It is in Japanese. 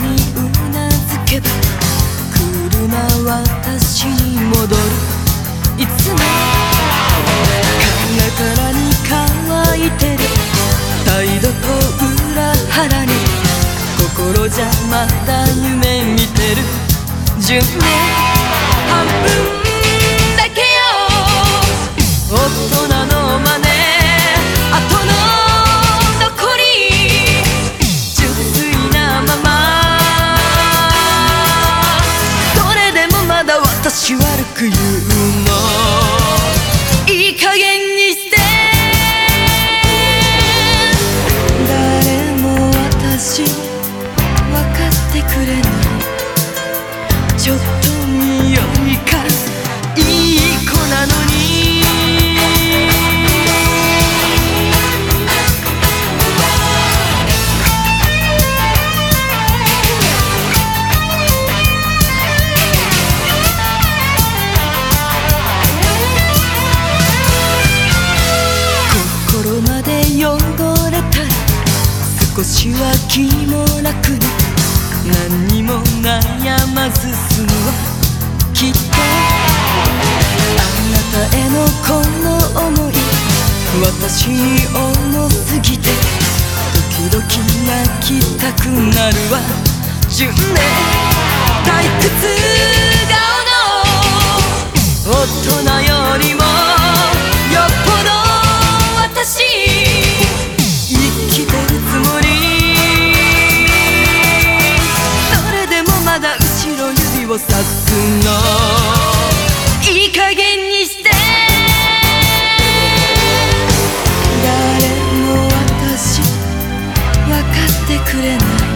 にうなずけば車は私に戻る。いつも金からに乾いてる。態度と裏腹に心じゃまた夢見てる。10半分私悪く言うの。いい加減にして。誰も私少しは気も楽に何にも悩まず済むわきっとあなたへのこの想い私に重すぎて時々泣きたくなるわ純ね退屈を指すの。いい加減にして。誰も私分かってくれない。